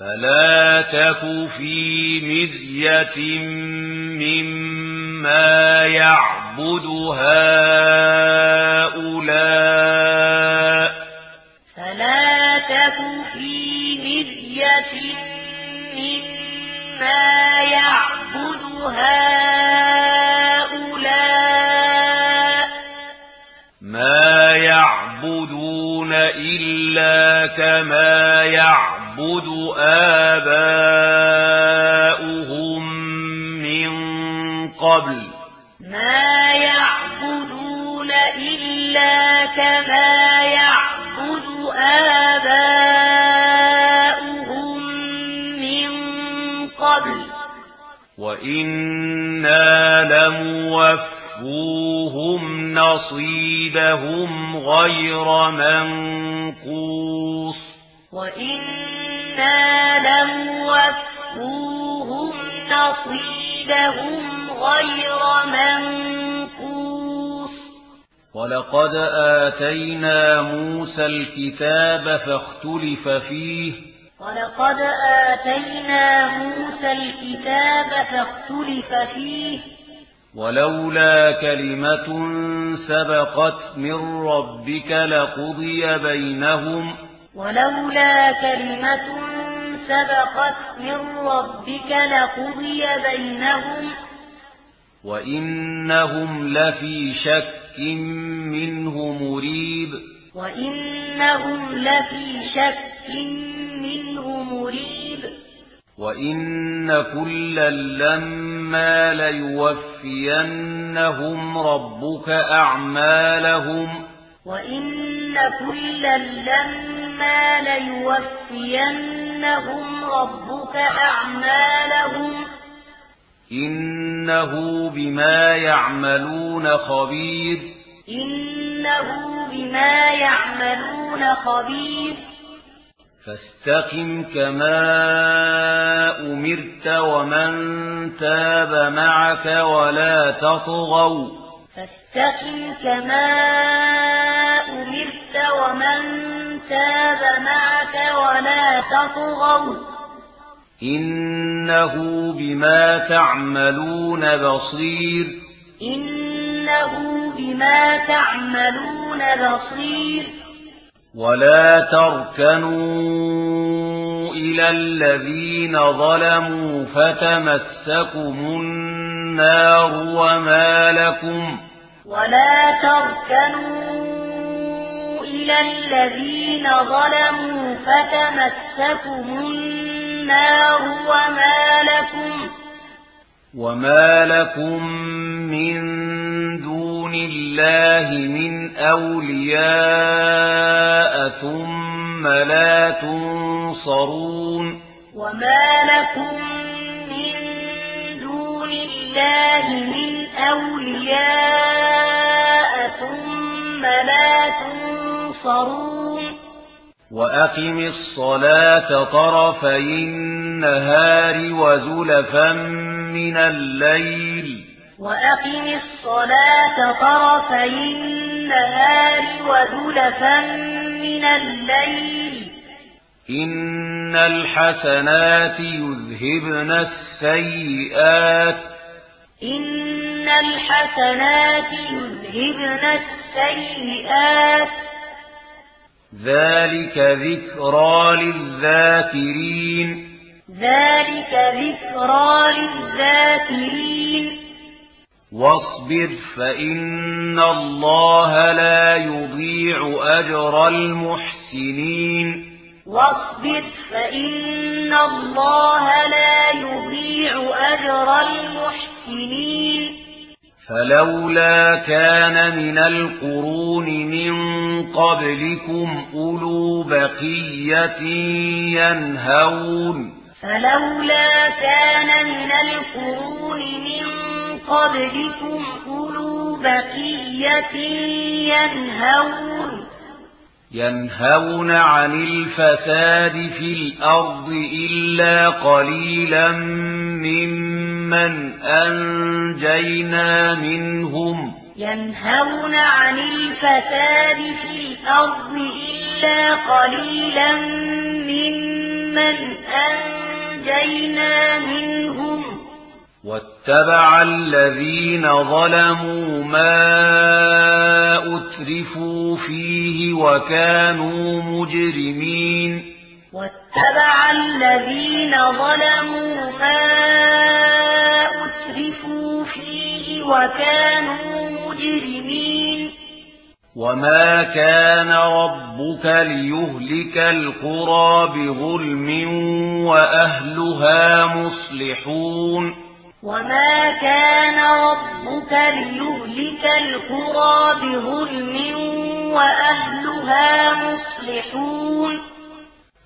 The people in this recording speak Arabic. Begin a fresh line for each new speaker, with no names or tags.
فلا تك في مذية مما يعبد هؤلاء.
فلا تك في مذية مما يعبد
آباؤهم من قبل
ما يعبدون إلا كما يعبد آباؤهم من قبل
وإنا لموفوهم نصيبهم غير منقوص
وَإِنَّ غَيْرَ مَنْقُوصٍ
وَلَقَدْ آتَيْنَا مُوسَى الْكِتَابَ فَاخْتَلَفَ فِيهِ
وَلَقَدْ آتَيْنَا مُوسَى الْكِتَابَ فَاخْتَلَفَ فِيهِ
ولولا كلمة سبقت من ربك لقضي بينهم
ولولا كلمة سبقت من ربك لقضي بينهم
وإنهم لفي شك منه مريب
وإنهم لفي شك منه مريب
وَإِنَّ كُلًّا لَّمَّا لَيُوَفِّيَنَّهُمْ رَبُّكَ أَعْمَالَهُمْ
وَإِنَّ كُلًّا لَّمَّا ثُمَّ لَيُوَفِّيَنَّهُمْ رَبُّكَ أَعْمَالَهُمْ
إِنَّهُ بِمَا يَعْمَلُونَ خَبِيرٌ
إِنَّهُ بِمَا يَعْمَلُونَ خَبِيرٌ
فاستقم كما أمرت ومن تاب معك ولا تطغوا
فاستقم كما أمرت ومن تاب معك ولا تطغوا.
إنه بما تعملون بصير.
إنه بما تعملون بصير.
ولا تركنوا إلى الذين ظلموا فتمسكم النار وما لكم.
ولا تركنوا إِلَى الَّذِينَ ظَلَمُوا فَتَمَسَّكُمُ النَّارُ وَمَا لَكُمْ
وَمَا لَكُمْ مِنْ دُونِ اللَّهِ مِنْ أَوْلِيَاءَ ثُمَّ لَا تُنْصَرُونَ
وَمَا لَكُمْ مِنْ دُونِ اللَّهِ مِنْ أَوْلِيَاءَ ثُمَّ لَا تُنْصَرُونَ
وأقم الصلاة طرفي النهار وزلفا من الليل.
وأقم الصلاة طرفي النهار وزلفا من الليل.
إن الحسنات يذهبن السيئات.
إن الحسنات يذهبن السيئات.
ذلك ذكرى للذاكرين
ذلك ذكرى للذاكرين
واصبر فإن الله لا يضيع أجر المحسنين
واصبر فإن الله لا يضيع أجر المحسنين
فلولا كان من القرون من قبلكم أولو بقية ينهون.
فلولا كان من القرون من قبلكم أولو بقية ينهون.
ينهون عن الفساد في الأرض إلا قليلا مِّنْ ممن أنجينا منهم
ينهون عن الفساد في الأرض إلا قليلا ممن أنجينا منهم.
واتبع الذين ظلموا ما أترفوا فيه وكانوا مجرمين.
واتبع الذين ظلموا ما وكانوا مجرمين.
وما كان ربك ليهلك القرى بظلم وأهلها مصلحون.
وما كان ربك ليهلك القرى بظلم وأهلها مصلحون.